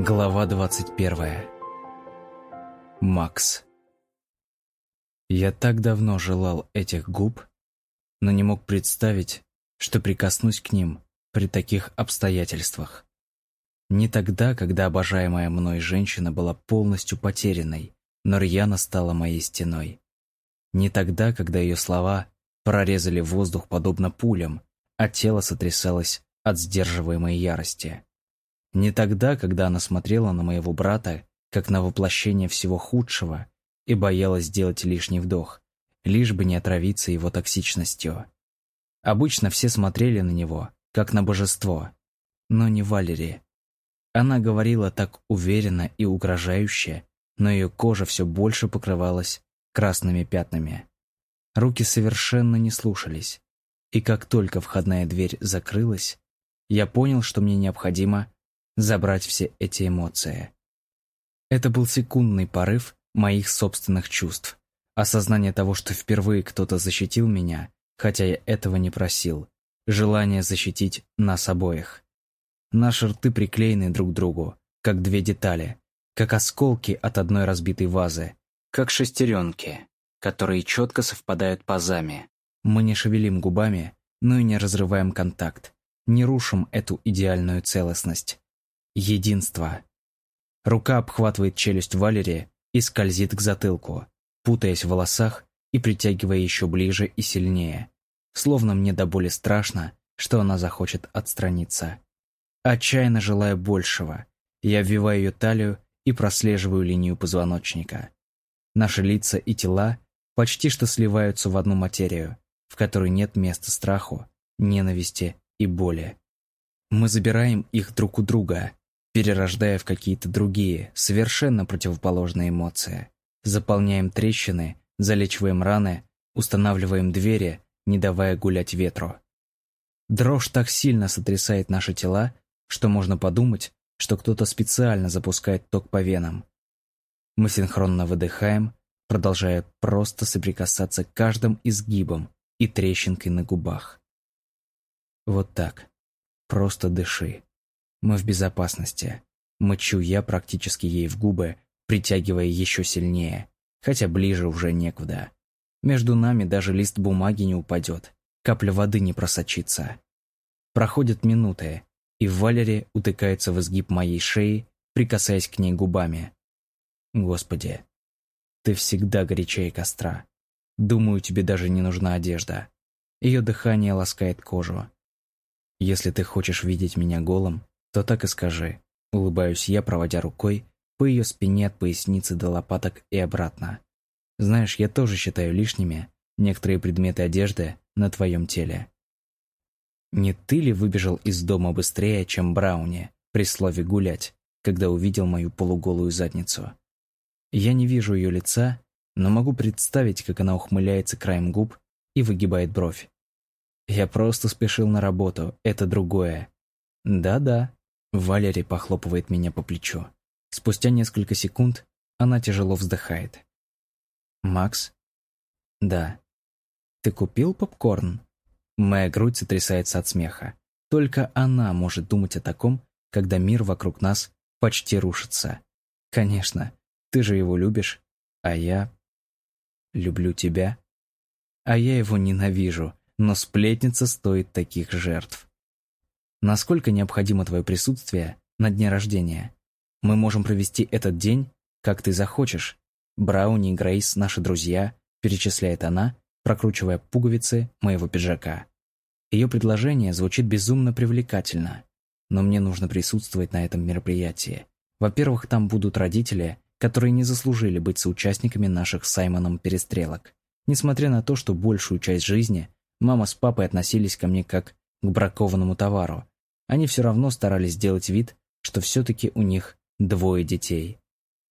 Глава 21. Макс. Я так давно желал этих губ, но не мог представить, что прикоснусь к ним при таких обстоятельствах. Не тогда, когда обожаемая мной женщина была полностью потерянной, но рьяно стала моей стеной. Не тогда, когда ее слова прорезали воздух подобно пулям, а тело сотрясалось от сдерживаемой ярости. Не тогда, когда она смотрела на моего брата, как на воплощение всего худшего, и боялась сделать лишний вдох, лишь бы не отравиться его токсичностью. Обычно все смотрели на него, как на божество, но не Валери. Она говорила так уверенно и угрожающе, но ее кожа все больше покрывалась красными пятнами. Руки совершенно не слушались, и как только входная дверь закрылась, я понял, что мне необходимо забрать все эти эмоции. Это был секундный порыв моих собственных чувств. Осознание того, что впервые кто-то защитил меня, хотя я этого не просил. Желание защитить нас обоих. Наши рты приклеены друг к другу, как две детали, как осколки от одной разбитой вазы, как шестеренки, которые четко совпадают пазами. Мы не шевелим губами, но и не разрываем контакт, не рушим эту идеальную целостность. Единство. Рука обхватывает челюсть Валерии и скользит к затылку, путаясь в волосах и притягивая еще ближе и сильнее. Словно мне до боли страшно, что она захочет отстраниться. Отчаянно желая большего, я вбиваю ее талию и прослеживаю линию позвоночника. Наши лица и тела почти что сливаются в одну материю, в которой нет места страху, ненависти и боли. Мы забираем их друг у друга, перерождая в какие-то другие, совершенно противоположные эмоции. Заполняем трещины, залечиваем раны, устанавливаем двери, не давая гулять ветру. Дрожь так сильно сотрясает наши тела, что можно подумать, что кто-то специально запускает ток по венам. Мы синхронно выдыхаем, продолжая просто соприкасаться каждым изгибом и трещинкой на губах. Вот так. Просто дыши. Мы в безопасности. Мычу я практически ей в губы, притягивая еще сильнее, хотя ближе уже некуда. Между нами даже лист бумаги не упадет, капля воды не просочится. Проходят минуты, и Валери утыкается в изгиб моей шеи, прикасаясь к ней губами. Господи, ты всегда горячее костра. Думаю, тебе даже не нужна одежда. Ее дыхание ласкает кожу. Если ты хочешь видеть меня голым, то так и скажи. Улыбаюсь я, проводя рукой по ее спине от поясницы до лопаток и обратно. Знаешь, я тоже считаю лишними некоторые предметы одежды на твоем теле. Не ты ли выбежал из дома быстрее, чем Брауни при слове «гулять», когда увидел мою полуголую задницу? Я не вижу ее лица, но могу представить, как она ухмыляется краем губ и выгибает бровь. Я просто спешил на работу, это другое. Да-да, Валерий похлопывает меня по плечу. Спустя несколько секунд она тяжело вздыхает. «Макс?» «Да». «Ты купил попкорн?» Моя грудь сотрясается от смеха. Только она может думать о таком, когда мир вокруг нас почти рушится. Конечно, ты же его любишь, а я... Люблю тебя. А я его ненавижу, но сплетница стоит таких жертв. Насколько необходимо твое присутствие на дне рождения? Мы можем провести этот день, как ты захочешь. Брауни и Грейс – наши друзья, перечисляет она, прокручивая пуговицы моего пиджака. Ее предложение звучит безумно привлекательно, но мне нужно присутствовать на этом мероприятии. Во-первых, там будут родители, которые не заслужили быть соучастниками наших с Саймоном перестрелок. Несмотря на то, что большую часть жизни мама с папой относились ко мне как к бракованному товару, они все равно старались сделать вид, что все-таки у них двое детей.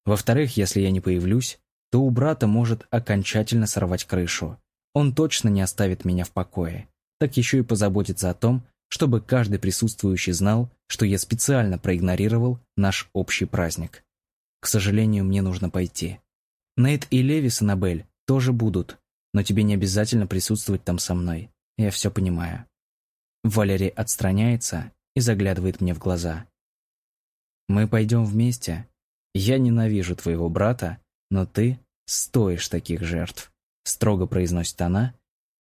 Во-вторых, если я не появлюсь, то у брата может окончательно сорвать крышу. Он точно не оставит меня в покое. Так еще и позаботится о том, чтобы каждый присутствующий знал, что я специально проигнорировал наш общий праздник. К сожалению, мне нужно пойти. Нейт и Леви с Аннабель тоже будут, но тебе не обязательно присутствовать там со мной. Я все понимаю. Валерий отстраняется и заглядывает мне в глаза. Мы пойдем вместе. Я ненавижу твоего брата, но ты стоишь таких жертв», — строго произносит она,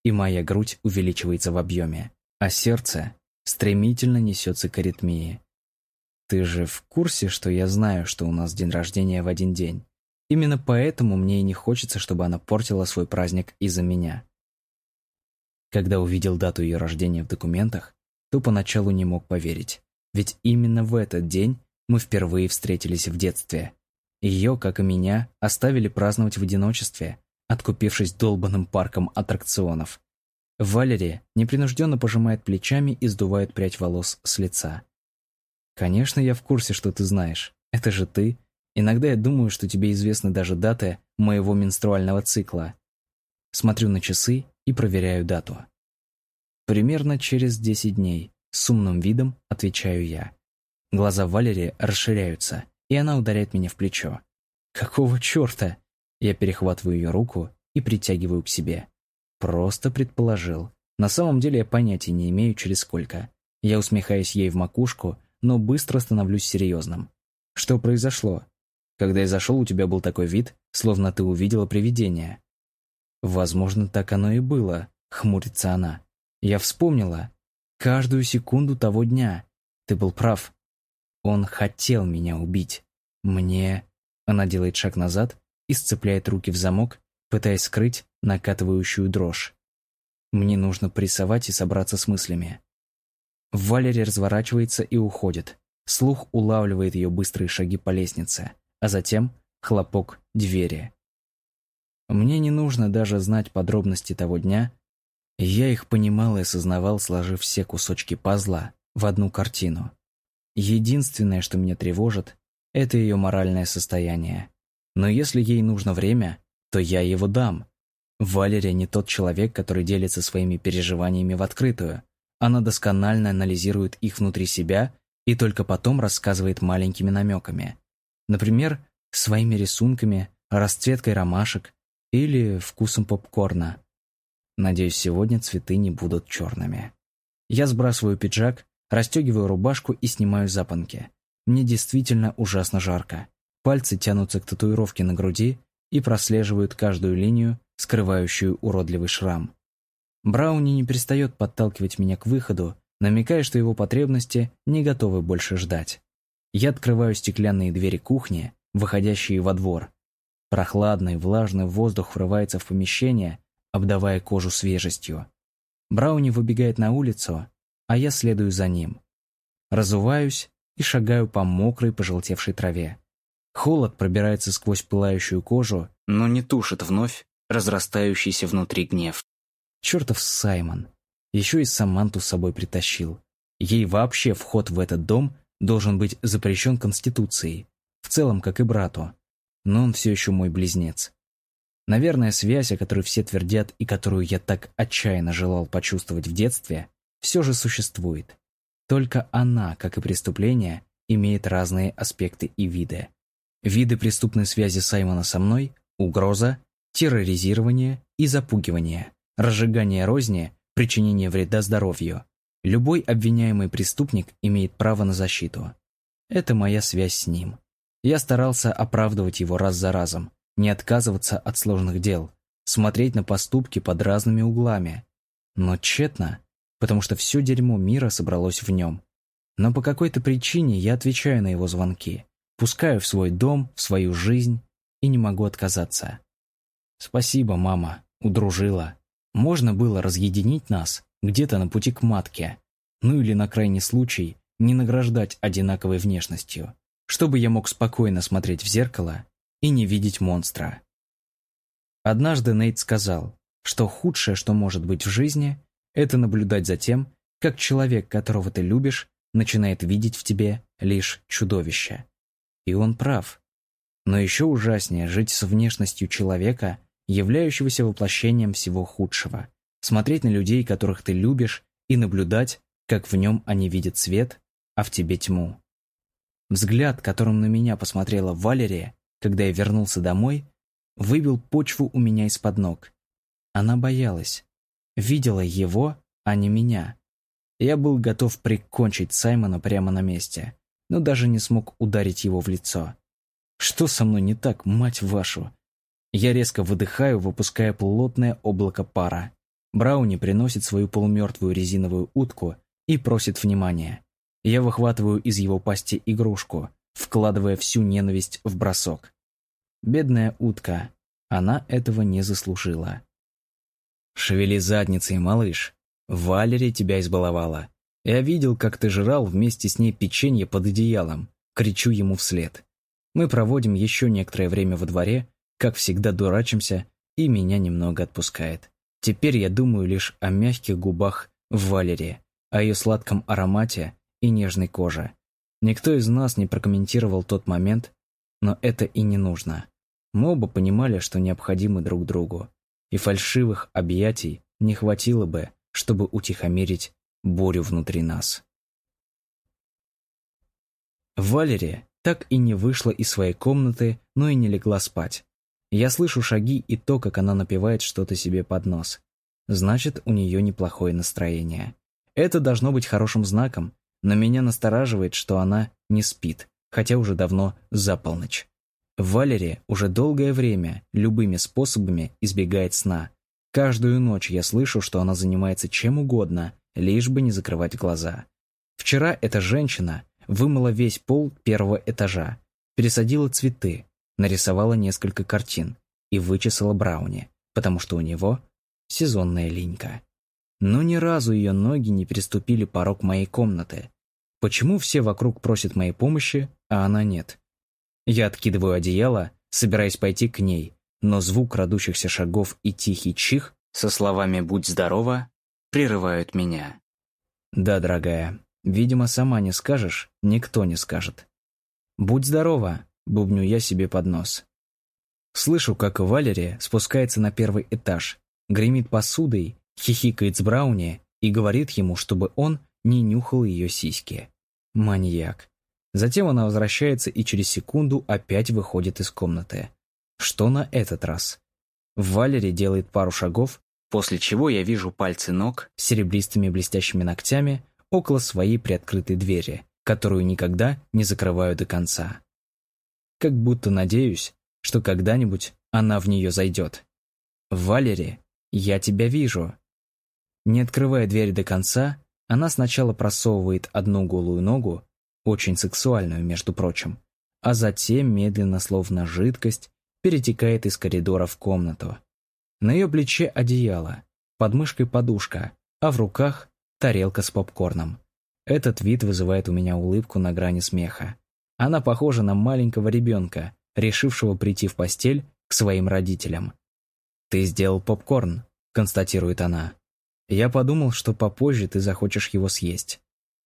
и моя грудь увеличивается в объеме, а сердце стремительно несется к аритмии. Ты же в курсе, что я знаю, что у нас день рождения в один день? Именно поэтому мне и не хочется, чтобы она портила свой праздник из-за меня. Когда увидел дату ее рождения в документах, то поначалу не мог поверить. Ведь именно в этот день мы впервые встретились в детстве. Ее, как и меня, оставили праздновать в одиночестве, откупившись долбанным парком аттракционов. Валерия непринужденно пожимает плечами и сдувает прядь волос с лица. «Конечно, я в курсе, что ты знаешь. Это же ты. Иногда я думаю, что тебе известны даже даты моего менструального цикла. Смотрю на часы и проверяю дату. Примерно через 10 дней, с умным видом отвечаю я. Глаза Валерии расширяются, и она ударяет меня в плечо. «Какого черта?» Я перехватываю ее руку и притягиваю к себе. Просто предположил. На самом деле я понятия не имею, через сколько. Я усмехаюсь ей в макушку, но быстро становлюсь серьезным. Что произошло? Когда я зашел, у тебя был такой вид, словно ты увидела привидение. Возможно, так оно и было, хмурится она. Я вспомнила. Каждую секунду того дня. Ты был прав. Он хотел меня убить. Мне... Она делает шаг назад и сцепляет руки в замок, пытаясь скрыть накатывающую дрожь. Мне нужно прессовать и собраться с мыслями. Валерия разворачивается и уходит. Слух улавливает ее быстрые шаги по лестнице, а затем хлопок двери. Мне не нужно даже знать подробности того дня. Я их понимал и осознавал, сложив все кусочки пазла в одну картину. Единственное, что меня тревожит, это ее моральное состояние. Но если ей нужно время, то я его дам. Валерия не тот человек, который делится своими переживаниями в открытую. Она досконально анализирует их внутри себя и только потом рассказывает маленькими намеками. Например, своими рисунками, расцветкой ромашек или вкусом попкорна. Надеюсь, сегодня цветы не будут черными. Я сбрасываю пиджак, расстегиваю рубашку и снимаю запонки. Мне действительно ужасно жарко. Пальцы тянутся к татуировке на груди и прослеживают каждую линию, скрывающую уродливый шрам. Брауни не перестает подталкивать меня к выходу, намекая, что его потребности не готовы больше ждать. Я открываю стеклянные двери кухни, выходящие во двор. Прохладный, влажный воздух врывается в помещение, обдавая кожу свежестью. Брауни выбегает на улицу, а я следую за ним. Разуваюсь и шагаю по мокрой, пожелтевшей траве. Холод пробирается сквозь пылающую кожу, но не тушит вновь разрастающийся внутри гнев. Чертов Саймон. Еще и Саманту с собой притащил. Ей вообще вход в этот дом должен быть запрещен Конституцией. В целом, как и брату. Но он все еще мой близнец. Наверное, связь, о которой все твердят и которую я так отчаянно желал почувствовать в детстве, все же существует. Только она, как и преступление, имеет разные аспекты и виды. Виды преступной связи Саймона со мной – угроза, терроризирование и запугивание, разжигание розни, причинение вреда здоровью. Любой обвиняемый преступник имеет право на защиту. Это моя связь с ним. Я старался оправдывать его раз за разом, не отказываться от сложных дел, смотреть на поступки под разными углами. Но тщетно потому что все дерьмо мира собралось в нем. Но по какой-то причине я отвечаю на его звонки, пускаю в свой дом, в свою жизнь и не могу отказаться. Спасибо, мама, удружила. Можно было разъединить нас где-то на пути к матке, ну или на крайний случай не награждать одинаковой внешностью, чтобы я мог спокойно смотреть в зеркало и не видеть монстра. Однажды Нейт сказал, что худшее, что может быть в жизни, это наблюдать за тем, как человек, которого ты любишь, начинает видеть в тебе лишь чудовище. И он прав. Но еще ужаснее жить с внешностью человека, являющегося воплощением всего худшего. Смотреть на людей, которых ты любишь, и наблюдать, как в нем они видят свет, а в тебе тьму. Взгляд, которым на меня посмотрела Валерия, когда я вернулся домой, выбил почву у меня из-под ног. Она боялась видела его, а не меня. Я был готов прикончить Саймона прямо на месте. но даже не смог ударить его в лицо. Что со мной не так, мать вашу? Я резко выдыхаю, выпуская плотное облако пара. Брауни приносит свою полумертвую резиновую утку и просит внимания. Я выхватываю из его пасти игрушку, вкладывая всю ненависть в бросок. Бедная утка, она этого не заслужила. «Шевели задницей, малыш. Валери тебя избаловала. Я видел, как ты жрал вместе с ней печенье под одеялом. Кричу ему вслед. Мы проводим еще некоторое время во дворе, как всегда дурачимся, и меня немного отпускает. Теперь я думаю лишь о мягких губах Валерии, о ее сладком аромате и нежной коже. Никто из нас не прокомментировал тот момент, но это и не нужно. Мы оба понимали, что необходимы друг другу, и фальшивых объятий не хватило бы, чтобы утихомирить бурю внутри нас. Валерия так и не вышла из своей комнаты, но и не легла спать. Я слышу шаги и то, как она напевает что-то себе под нос. Значит, у нее неплохое настроение. Это должно быть хорошим знаком, но меня настораживает, что она не спит, хотя уже давно за полночь. Валерия уже долгое время любыми способами избегает сна. Каждую ночь я слышу, что она занимается чем угодно, лишь бы не закрывать глаза. Вчера эта женщина вымыла весь пол первого этажа, пересадила цветы, нарисовала несколько картин и вычесала Брауни, потому что у него сезонная линька. Но ни разу ее ноги не переступили порог моей комнаты. Почему все вокруг просят моей помощи, а она нет? Я откидываю одеяло, собираясь пойти к ней, но звук крадущихся шагов и тихий чих со словами «Будь здорова» прерывают меня. Да, дорогая, видимо, сама не скажешь, никто не скажет. «Будь здорова», — бубню я себе под нос. Слышу, как Валерия спускается на первый этаж, гремит посудой, хихикает с Брауни и говорит ему, чтобы он не нюхал ее сиськи. Маньяк. Затем она возвращается и через секунду опять выходит из комнаты. Что на этот раз? Валери делает пару шагов после чего я вижу пальцы ног с серебристыми блестящими ногтями около своей приоткрытой двери, которую никогда не закрываю до конца. Как будто надеюсь, что когда-нибудь она в нее зайдет. «Валери, я тебя вижу». Не открывая дверь до конца, она сначала просовывает одну голую ногу, очень сексуальную, между прочим, а затем медленно, словно жидкость, перетекает из коридора в комнату. На ее плече одеяло, под мышкой подушка, а в руках тарелка с попкорном. Этот вид вызывает у меня улыбку на грани смеха. Она похожа на маленького ребенка, решившего прийти в постель к своим родителям. «Ты сделал попкорн», — констатирует она. «Я подумал, что попозже ты захочешь его съесть».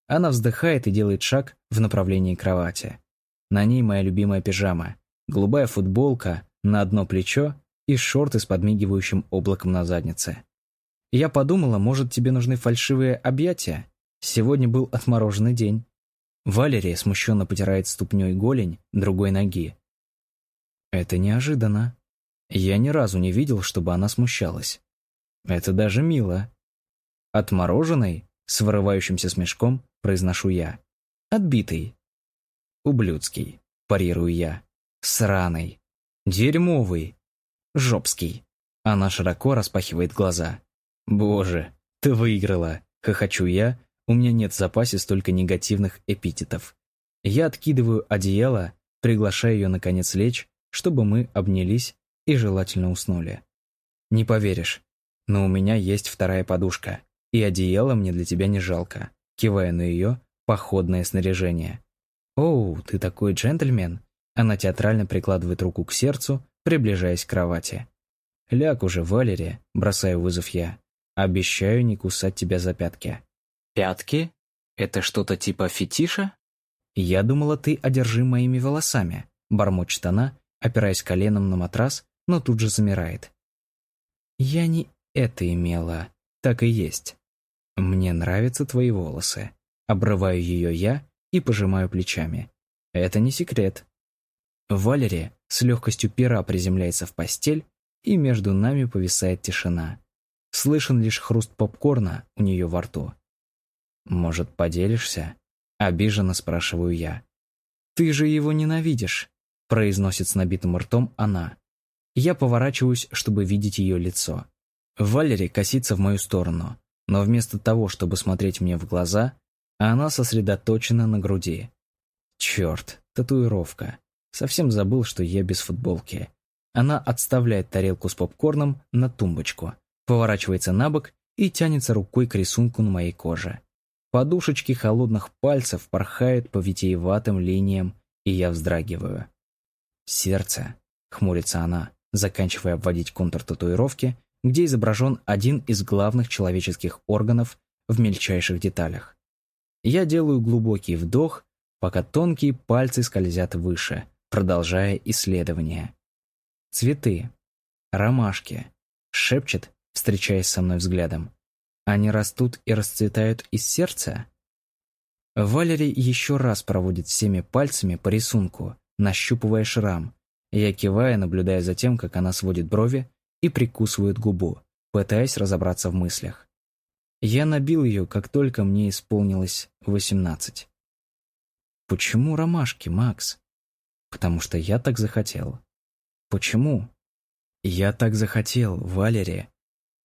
Она вздыхает и делает шаг в направлении кровати. На ней моя любимая пижама, голубая футболка на одно плечо и шорты с подмигивающим облаком на заднице. Я подумала, может, тебе нужны фальшивые объятия? Сегодня был отмороженный день. Валерия смущенно потирает ступней голень другой ноги. Это неожиданно. Я ни разу не видел, чтобы она смущалась. Это даже мило. Отмороженный, с вырывающимся смешком, произношу я. Отбитый. Ублюдский, парирую я. Сраный. Дерьмовый. Жопский. Она широко распахивает глаза. «Боже, ты выиграла!» — хохочу я. У меня нет в запасе столько негативных эпитетов. Я откидываю одеяло, приглашая ее наконец лечь, чтобы мы обнялись и желательно уснули. Не поверишь, но у меня есть вторая подушка, и одеяло мне для тебя не жалко, кивая на ее походное снаряжение. «Оу, ты такой джентльмен!» Она театрально прикладывает руку к сердцу, приближаясь к кровати. «Ляг уже, Валерия», — бросаю вызов я. «Обещаю не кусать тебя за пятки». «Пятки? Это что-то типа фетиша?» «Я думала, ты одержим моими волосами», — бормочет она, опираясь коленом на матрас, но тут же замирает. «Я не это имела. Так и есть. Мне нравятся твои волосы». Обрываю ее я и пожимаю плечами. «Это не секрет». Валерия с легкостью пера приземляется в постель, и между нами повисает тишина. Слышен лишь хруст попкорна у нее во рту. «Может, поделишься?» — обиженно спрашиваю я. «Ты же его ненавидишь», — произносит с набитым ртом она. Я поворачиваюсь, чтобы видеть ее лицо. Валери косится в мою сторону, но вместо того, чтобы смотреть мне в глаза, она сосредоточена на груди. Черт, татуировка. Совсем забыл, что я без футболки. Она отставляет тарелку с попкорном на тумбочку, поворачивается на бок и тянется рукой к рисунку на моей коже. Подушечки холодных пальцев порхают по витиеватым линиям, и я вздрагиваю. «Сердце», — хмурится она, заканчивая обводить контур татуировки, где изображен один из главных человеческих органов в мельчайших деталях. Я делаю глубокий вдох, пока тонкие пальцы скользят выше, продолжая исследование. Цветы. Ромашки. Шепчет, встречаясь со мной взглядом. Они растут и расцветают из сердца? Валери еще раз проводит всеми пальцами по рисунку, нащупывая шрам. Я киваю, наблюдая за тем, как она сводит брови и прикусывает губу, пытаясь разобраться в мыслях. Я набил ее, как только мне исполнилось восемнадцать. Почему ромашки, Макс? Потому что я так захотел. Почему? Я так захотел, Валерия.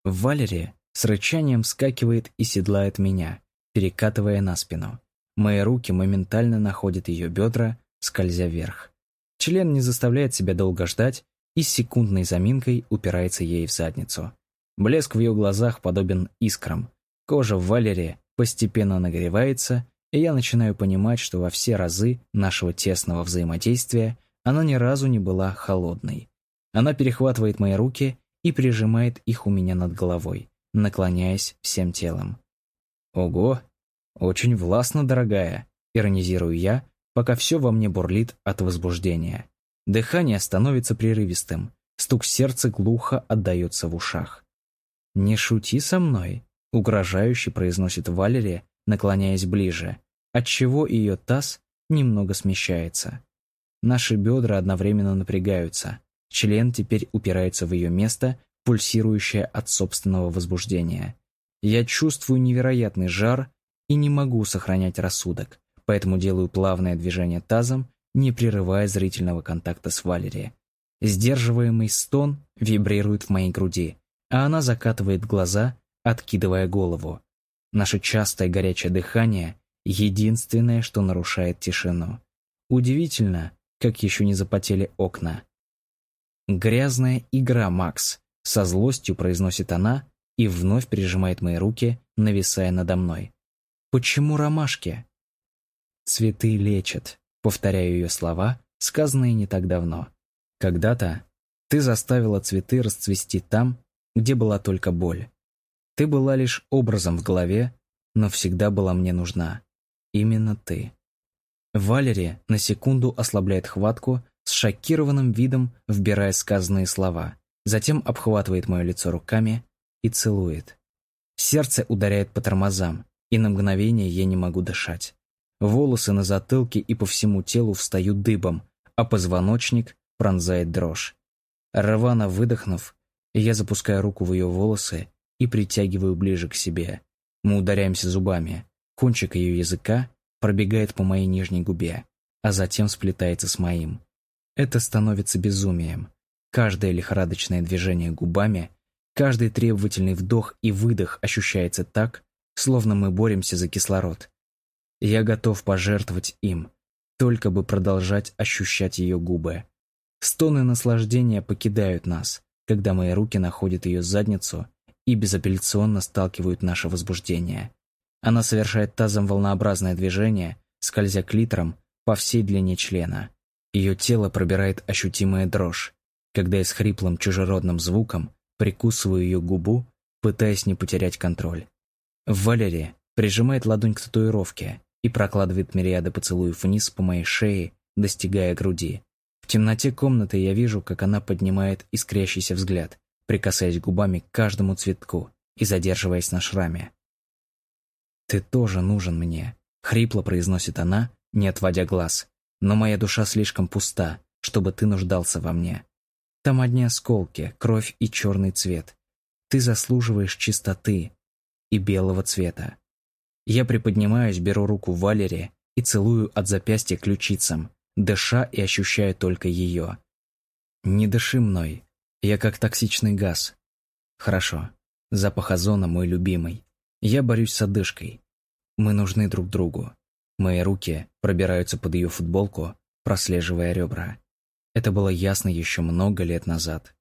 Валерия с рычанием вскакивает и седлает меня, перекатывая на спину. Мои руки моментально находят ее бедра, скользя вверх. Член не заставляет себя долго ждать и с секундной заминкой упирается ей в задницу. Блеск в ее глазах подобен искрам. Кожа в Валере постепенно нагревается, и я начинаю понимать, что во все разы нашего тесного взаимодействия она ни разу не была холодной. Она перехватывает мои руки и прижимает их у меня над головой, наклоняясь всем телом. «Ого! Очень властно, дорогая!» — иронизирую я, пока все во мне бурлит от возбуждения. Дыхание становится прерывистым, стук сердца глухо отдается в ушах. «Не шути со мной», — угрожающе произносит Валерия, наклоняясь ближе, отчего ее таз немного смещается. Наши бедра одновременно напрягаются. Член теперь упирается в ее место, пульсирующее от собственного возбуждения. Я чувствую невероятный жар и не могу сохранять рассудок, поэтому делаю плавное движение тазом, не прерывая зрительного контакта с Валерией. Сдерживаемый стон вибрирует в моей груди, а она закатывает глаза, откидывая голову. Наше частое горячее дыхание — единственное, что нарушает тишину. Удивительно, как еще не запотели окна. «Грязная игра, Макс», — со злостью произносит она и вновь прижимает мои руки, нависая надо мной. «Почему ромашки?» «Цветы лечат», — повторяю ее слова, сказанные не так давно. «Когда-то ты заставила цветы расцвести там, где была только боль. Ты была лишь образом в голове, но всегда была мне нужна. Именно ты». Валерия на секунду ослабляет хватку, с шокированным видом вбирая сказанные слова, затем обхватывает мое лицо руками и целует. Сердце ударяет по тормозам, и на мгновение я не могу дышать. Волосы на затылке и по всему телу встают дыбом, а позвоночник пронзает дрожь. Рвано выдохнув, я запускаю руку в ее волосы и притягиваю ближе к себе. Мы ударяемся зубами. Кончик ее языка пробегает по моей нижней губе, а затем сплетается с моим. Это становится безумием. Каждое лихорадочное движение губами, каждый требовательный вдох и выдох ощущается так, словно мы боремся за кислород. Я готов пожертвовать им, только бы продолжать ощущать ее губы. Стоны наслаждения покидают нас, когда мои руки находят ее задницу и безапелляционно сталкивают наше возбуждение. Она совершает тазом волнообразное движение, скользя клитором по всей длине члена. Ее тело пробирает ощутимая дрожь, когда я с хриплым чужеродным звуком прикусываю ее губу, пытаясь не потерять контроль. Валерия прижимает ладонь к татуировке и прокладывает мириады поцелуев вниз по моей шее, достигая груди. В темноте комнаты я вижу, как она поднимает искрящийся взгляд, прикасаясь губами к каждому цветку и задерживаясь на шраме. «Ты тоже нужен мне», — хрипло произносит она, не отводя глаз. «Но моя душа слишком пуста, чтобы ты нуждался во мне. Там одни осколки, кровь и черный цвет. Ты заслуживаешь чистоты и белого цвета». Я приподнимаюсь, беру руку Валери и целую от запястья ключицам, дыша и ощущая только ее. «Не дыши мной. Я как токсичный газ». «Хорошо. Запах озона мой любимый. Я борюсь с одышкой. Мы нужны друг другу. Мои руки пробираются под ее футболку, прослеживая ребра. Это было ясно еще много лет назад.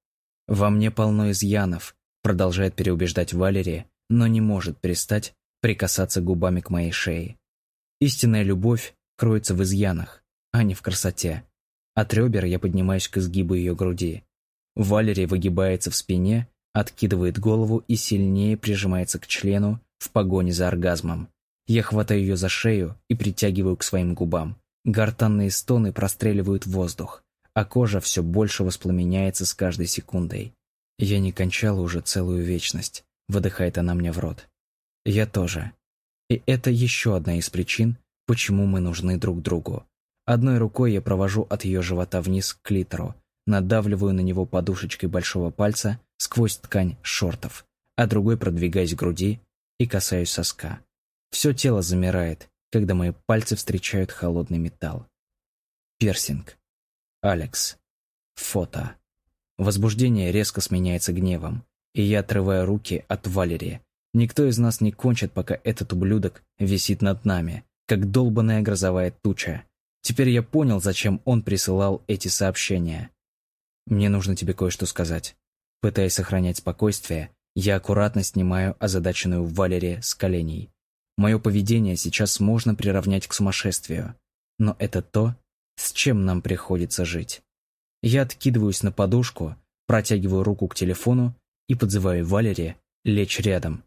Во мне полно изъянов, продолжает переубеждать Валерия, но не может перестать прикасаться губами к моей шее. Истинная любовь кроется в изъянах, а не в красоте. От ребер я поднимаюсь к изгибу ее груди. Валерия выгибается в спине, откидывает голову и сильнее прижимается к члену в погоне за оргазмом. Я хватаю ее за шею и притягиваю к своим губам. Гортанные стоны простреливают воздух, а кожа все больше воспламеняется с каждой секундой. Я не кончала уже целую вечность, выдыхает она мне в рот. Я тоже. И это еще одна из причин, почему мы нужны друг другу. Одной рукой я провожу от ее живота вниз к клитору, надавливаю на него подушечкой большого пальца сквозь ткань шортов, а другой продвигаюсь к груди и касаюсь соска. Все тело замирает, когда мои пальцы встречают холодный металл. Пирсинг. Алекс. Фото. Возбуждение резко сменяется гневом, и я отрываю руки от Валерии. Никто из нас не кончит, пока этот ублюдок висит над нами, как долбаная грозовая туча. Теперь я понял, зачем он присылал эти сообщения. Мне нужно тебе кое-что сказать. Пытаясь сохранять спокойствие, я аккуратно снимаю озадаченную Валерия с коленей. Мое поведение сейчас можно приравнять к сумасшествию. Но это то, с чем нам приходится жить. Я откидываюсь на подушку, протягиваю руку к телефону и подзываю Валерия лечь рядом.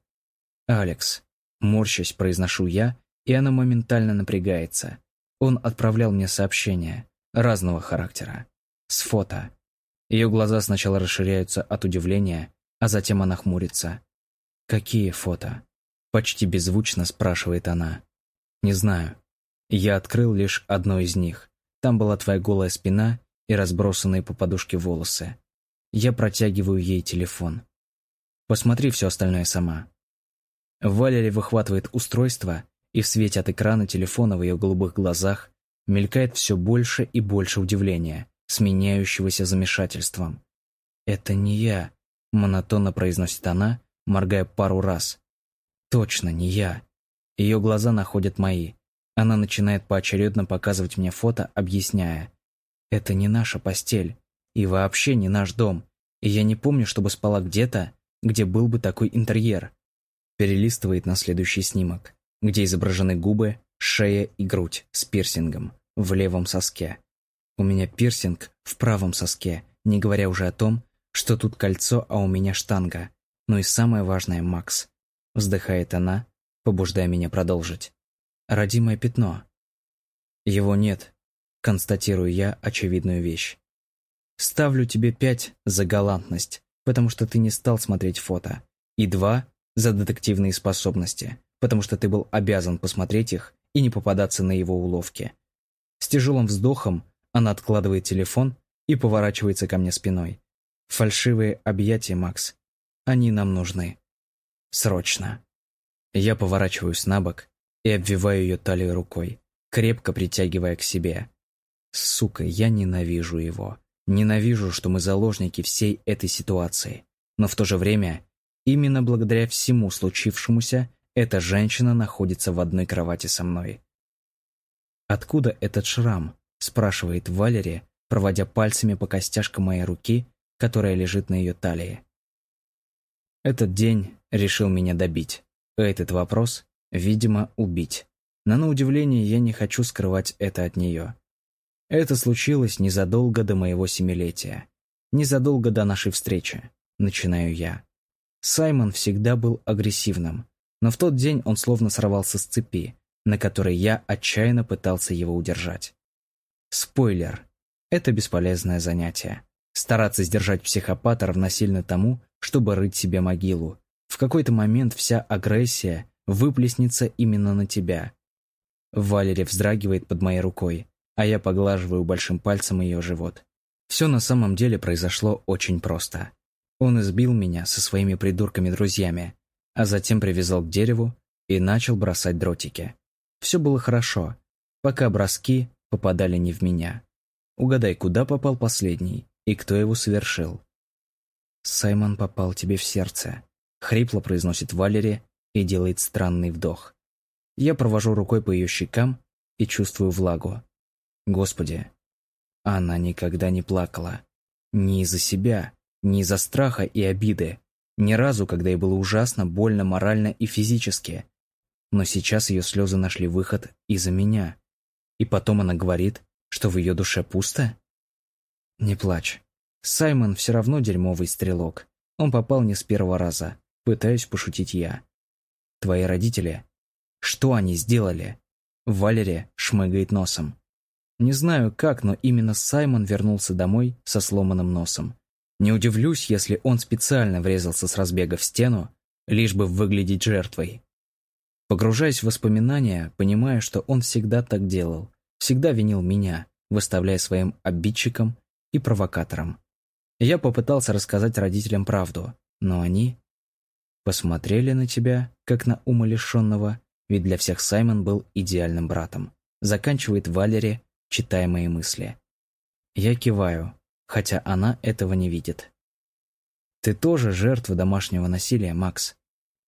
«Алекс», морщась, произношу я, и она моментально напрягается. Он отправлял мне сообщения разного характера. С фото. Ее глаза сначала расширяются от удивления, а затем она хмурится. «Какие фото?» Почти беззвучно спрашивает она. Не знаю. Я открыл лишь одно из них. Там была твоя голая спина и разбросанные по подушке волосы. Я протягиваю ей телефон. Посмотри все остальное сама. Валерия выхватывает устройство, и в свете от экрана телефона в ее голубых глазах мелькает все больше и больше удивления, сменяющегося замешательством. «Это не я», — монотонно произносит она, моргая пару раз, Точно не я. Ее глаза находят мои. Она начинает поочередно показывать мне фото, объясняя. Это не наша постель. И вообще не наш дом. И я не помню, чтобы спала где-то, где был бы такой интерьер. Перелистывает на следующий снимок, где изображены губы, шея и грудь с пирсингом в левом соске. У меня пирсинг в правом соске, не говоря уже о том, что тут кольцо, а у меня штанга. Ну и самое важное, Макс. Вздыхает она, побуждая меня продолжить. Родимое пятно. Его нет, констатирую я очевидную вещь. Ставлю тебе пять за галантность, потому что ты не стал смотреть фото. И два за детективные способности, потому что ты был обязан посмотреть их и не попадаться на его уловки. С тяжелым вздохом она откладывает телефон и поворачивается ко мне спиной. Фальшивые объятия, Макс. Они нам нужны. Срочно. Я поворачиваюсь на бок и обвиваю ее талию рукой, крепко притягивая к себе. Сука, я ненавижу его. Ненавижу, что мы заложники всей этой ситуации. Но в то же время, именно благодаря всему случившемуся, эта женщина находится в одной кровати со мной. «Откуда этот шрам?» – спрашивает Валерия, проводя пальцами по костяшкам моей руки, которая лежит на ее талии. Этот день решил меня добить. Этот вопрос, видимо, убить. Но на удивление я не хочу скрывать это от нее. Это случилось незадолго до моего семилетия. Незадолго до нашей встречи. Начинаю я. Саймон всегда был агрессивным, но в тот день он словно сорвался с цепи, на которой я отчаянно пытался его удержать. Спойлер. Это бесполезное занятие. Стараться сдержать психопата равносильно тому, чтобы рыть себе могилу. В какой-то момент вся агрессия выплеснется именно на тебя. Валерия вздрагивает под моей рукой, а я поглаживаю большим пальцем ее живот. Все на самом деле произошло очень просто. Он избил меня со своими придурками-друзьями, а затем привязал к дереву и начал бросать дротики. Все было хорошо, пока броски попадали не в меня. Угадай, куда попал последний и кто его совершил. «Саймон попал тебе в сердце», — хрипло произносит Валери и делает странный вдох. Я провожу рукой по ее щекам и чувствую влагу. Господи, она никогда не плакала. Ни из-за себя, ни из-за страха и обиды. Ни разу, когда ей было ужасно, больно морально и физически. Но сейчас ее слезы нашли выход из-за меня. И потом она говорит, что в ее душе пусто? Не плачь. Саймон все равно дерьмовый стрелок. Он попал не с первого раза. Пытаюсь пошутить я. Твои родители? Что они сделали? Валерия шмыгает носом. Не знаю как, но именно Саймон вернулся домой со сломанным носом. Не удивлюсь, если он специально врезался с разбега в стену, лишь бы выглядеть жертвой. Погружаясь в воспоминания, понимаю, что он всегда так делал, всегда винил меня, выставляя своим обидчиком и провокатором. Я попытался рассказать родителям правду, но они посмотрели на тебя, как на умалишенного, ведь для всех Саймон был идеальным братом. Заканчивает Валери, читая мои мысли. Я киваю, хотя она этого не видит. Ты тоже жертва домашнего насилия, Макс.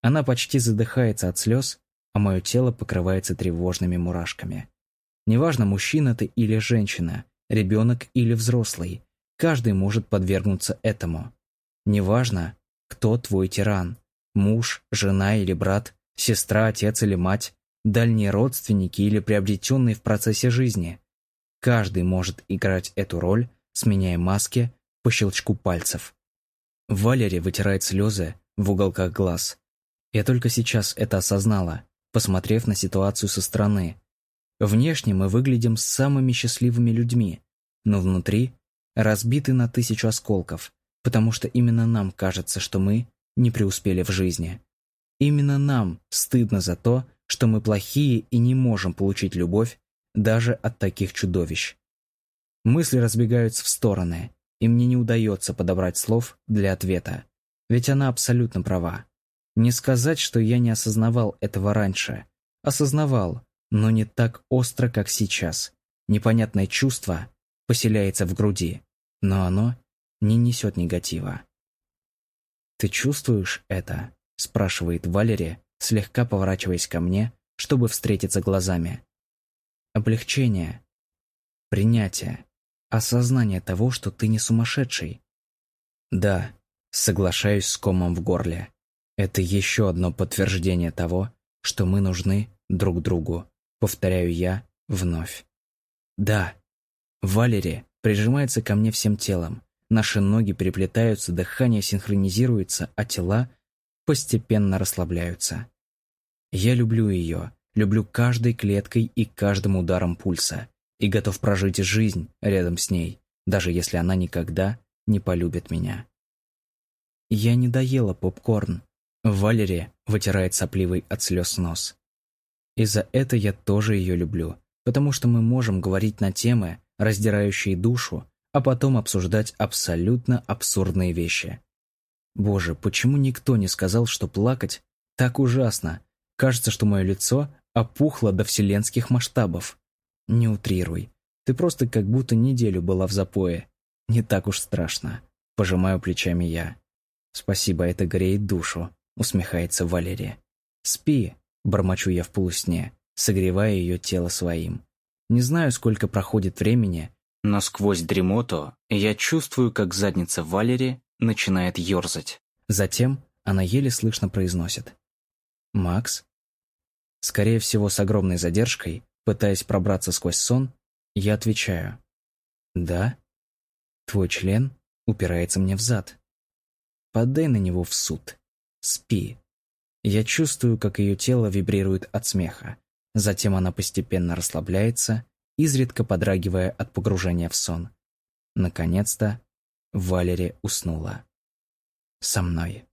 Она почти задыхается от слез, а мое тело покрывается тревожными мурашками. Неважно, мужчина ты или женщина, ребенок или взрослый, каждый может подвергнуться этому. Неважно, кто твой тиран, муж, жена или брат, сестра, отец или мать, дальние родственники или приобретенные в процессе жизни. Каждый может играть эту роль сменяя маски по щелчку пальцев. Валери вытирает слезы в уголках глаз. Я только сейчас это осознала, посмотрев на ситуацию со стороны. Внешне мы выглядим самыми счастливыми людьми, но внутри разбиты на тысячу осколков, потому что именно нам кажется, что мы не преуспели в жизни. Именно нам стыдно за то, что мы плохие и не можем получить любовь даже от таких чудовищ. Мысли разбегаются в стороны, и мне не удается подобрать слов для ответа. Ведь она абсолютно права. Не сказать, что я не осознавал этого раньше. Осознавал, но не так остро, как сейчас. Непонятное чувство поселяется в груди, но оно не несет негатива. «Ты чувствуешь это?» – спрашивает Валерия, слегка поворачиваясь ко мне, чтобы встретиться глазами. Облегчение, принятие, осознание того, что ты не сумасшедший. Да, соглашаюсь с комом в горле. Это еще одно подтверждение того, что мы нужны друг другу, повторяю я вновь. Да, Валери прижимается ко мне всем телом. Наши ноги переплетаются, дыхание синхронизируется, а тела постепенно расслабляются. Я люблю ее, люблю каждой клеткой и каждым ударом пульса и готов прожить жизнь рядом с ней, даже если она никогда не полюбит меня. Я не доела попкорн. Валерия вытирает сопливый от слез нос. И за это я тоже ее люблю, потому что мы можем говорить на темы, раздирающие душу, а потом обсуждать абсолютно абсурдные вещи. Боже, почему никто не сказал, что плакать так ужасно? Кажется, что мое лицо опухло до вселенских масштабов. Не утрируй. Ты просто как будто неделю была в запое. Не так уж страшно. Пожимаю плечами я. Спасибо, это греет душу, усмехается Валерия. Спи, бормочу я в полусне, согревая ее тело своим. Не знаю, сколько проходит времени, но сквозь дремоту я чувствую, как задница Валери начинает ерзать. Затем она еле слышно произносит. «Макс?» Скорее всего, с огромной задержкой, Пытаясь пробраться сквозь сон, я отвечаю. «Да? Твой член упирается мне в зад. Подай на него в суд. Спи». Я чувствую, как ее тело вибрирует от смеха. Затем она постепенно расслабляется, изредка подрагивая от погружения в сон. Наконец-то Валери уснула. Со мной.